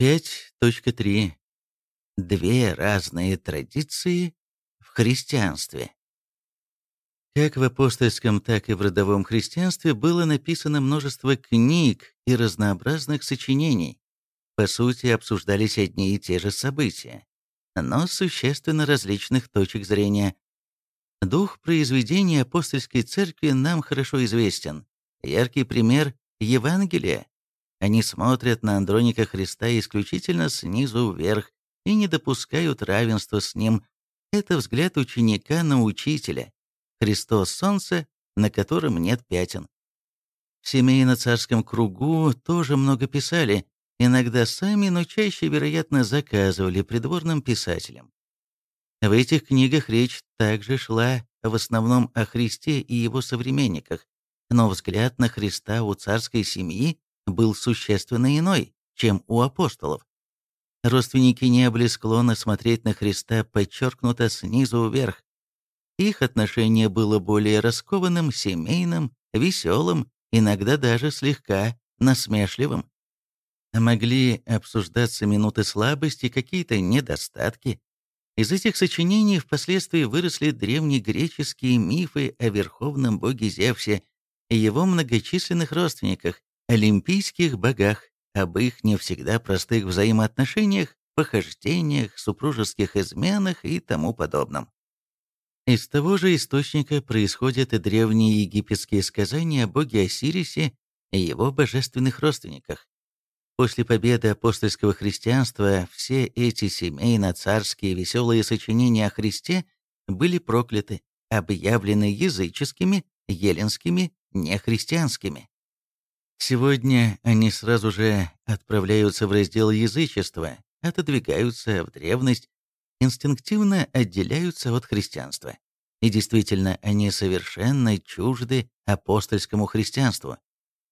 5.3. Две разные традиции в христианстве. Как в апостольском, так и в родовом христианстве было написано множество книг и разнообразных сочинений. По сути, обсуждались одни и те же события, но с существенно различных точек зрения. Дух произведения апостольской церкви нам хорошо известен. Яркий пример – Евангелие. Они смотрят на Андроника Христа исключительно снизу вверх и не допускают равенства с ним. Это взгляд ученика на учителя. Христос – солнце, на котором нет пятен. В семейно-царском кругу тоже много писали, иногда сами, но чаще, вероятно, заказывали придворным писателям. В этих книгах речь также шла в основном о Христе и его современниках, но взгляд на Христа у царской семьи был существенно иной, чем у апостолов. Родственники не были склонны смотреть на Христа подчеркнуто снизу вверх. Их отношение было более раскованным, семейным, веселым, иногда даже слегка насмешливым. Могли обсуждаться минуты слабости, какие-то недостатки. Из этих сочинений впоследствии выросли древнегреческие мифы о верховном боге Зевсе и его многочисленных родственниках, олимпийских богах, об их не всегда простых взаимоотношениях, похождениях, супружеских изменах и тому подобном. Из того же источника происходят и древние египетские сказания о боге Осирисе и его божественных родственниках. После победы апостольского христианства все эти семейно-царские веселые сочинения о Христе были прокляты, объявлены языческими, еленскими, нехристианскими. Сегодня они сразу же отправляются в раздел язычества, отодвигаются в древность, инстинктивно отделяются от христианства. И действительно, они совершенно чужды апостольскому христианству.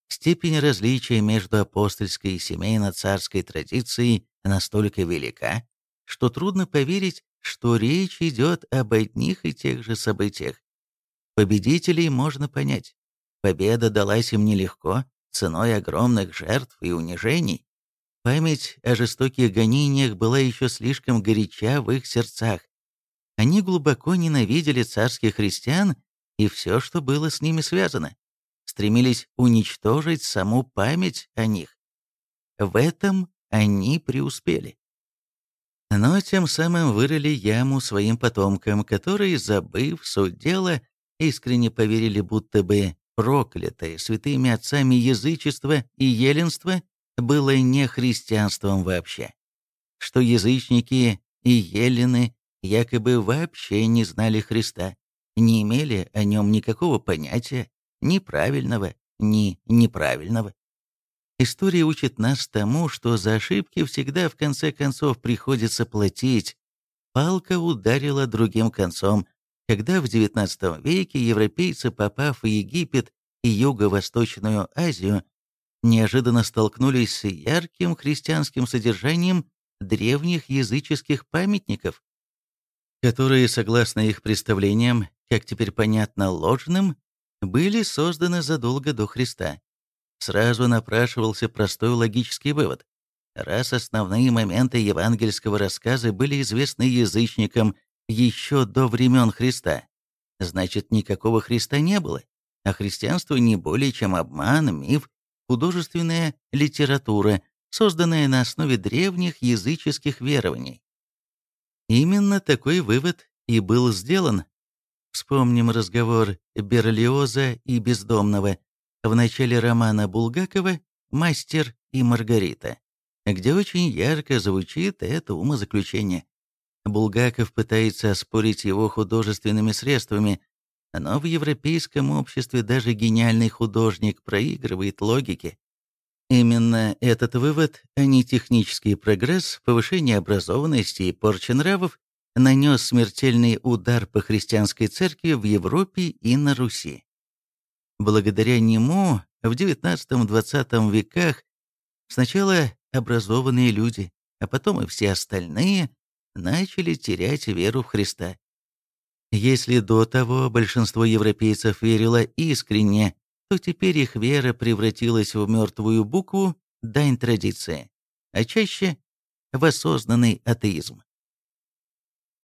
Степень различия между апостольской и семейно-царской традицией настолько велика, что трудно поверить, что речь идет об одних и тех же событиях. Победителей можно понять. Победа далась им нелегко, ценой огромных жертв и унижений. Память о жестоких гонениях была еще слишком горяча в их сердцах. Они глубоко ненавидели царских христиан и все, что было с ними связано. Стремились уничтожить саму память о них. В этом они преуспели. Но тем самым вырыли яму своим потомкам, которые, забыв суть дела, искренне поверили, будто бы проклятое святыми отцами язычество и еленство было не христианством вообще, что язычники и елены якобы вообще не знали Христа, не имели о нем никакого понятия, ни правильного, ни неправильного. История учит нас тому, что за ошибки всегда в конце концов приходится платить. Палка ударила другим концом, когда в XIX веке европейцы, попав в Египет и Юго-Восточную Азию, неожиданно столкнулись с ярким христианским содержанием древних языческих памятников, которые, согласно их представлениям, как теперь понятно, ложным, были созданы задолго до Христа. Сразу напрашивался простой логический вывод. Раз основные моменты евангельского рассказа были известны язычникам еще до времен Христа, значит, никакого Христа не было, а христианство не более чем обман, миф, художественная литература, созданная на основе древних языческих верований. Именно такой вывод и был сделан. Вспомним разговор Берлиоза и Бездомного в начале романа Булгакова «Мастер и Маргарита», где очень ярко звучит это умозаключение. Булгаков пытается оспорить его художественными средствами, но в европейском обществе даже гениальный художник проигрывает логике. Именно этот вывод, а не технический прогресс, повышение образованности и порча нравов, нанес смертельный удар по христианской церкви в Европе и на Руси. Благодаря нему в XIX-XX веках сначала образованные люди, а потом и все остальные начали терять веру в Христа. Если до того большинство европейцев верило искренне, то теперь их вера превратилась в мертвую букву, дань традиции. а чаще в осознанный атеизм.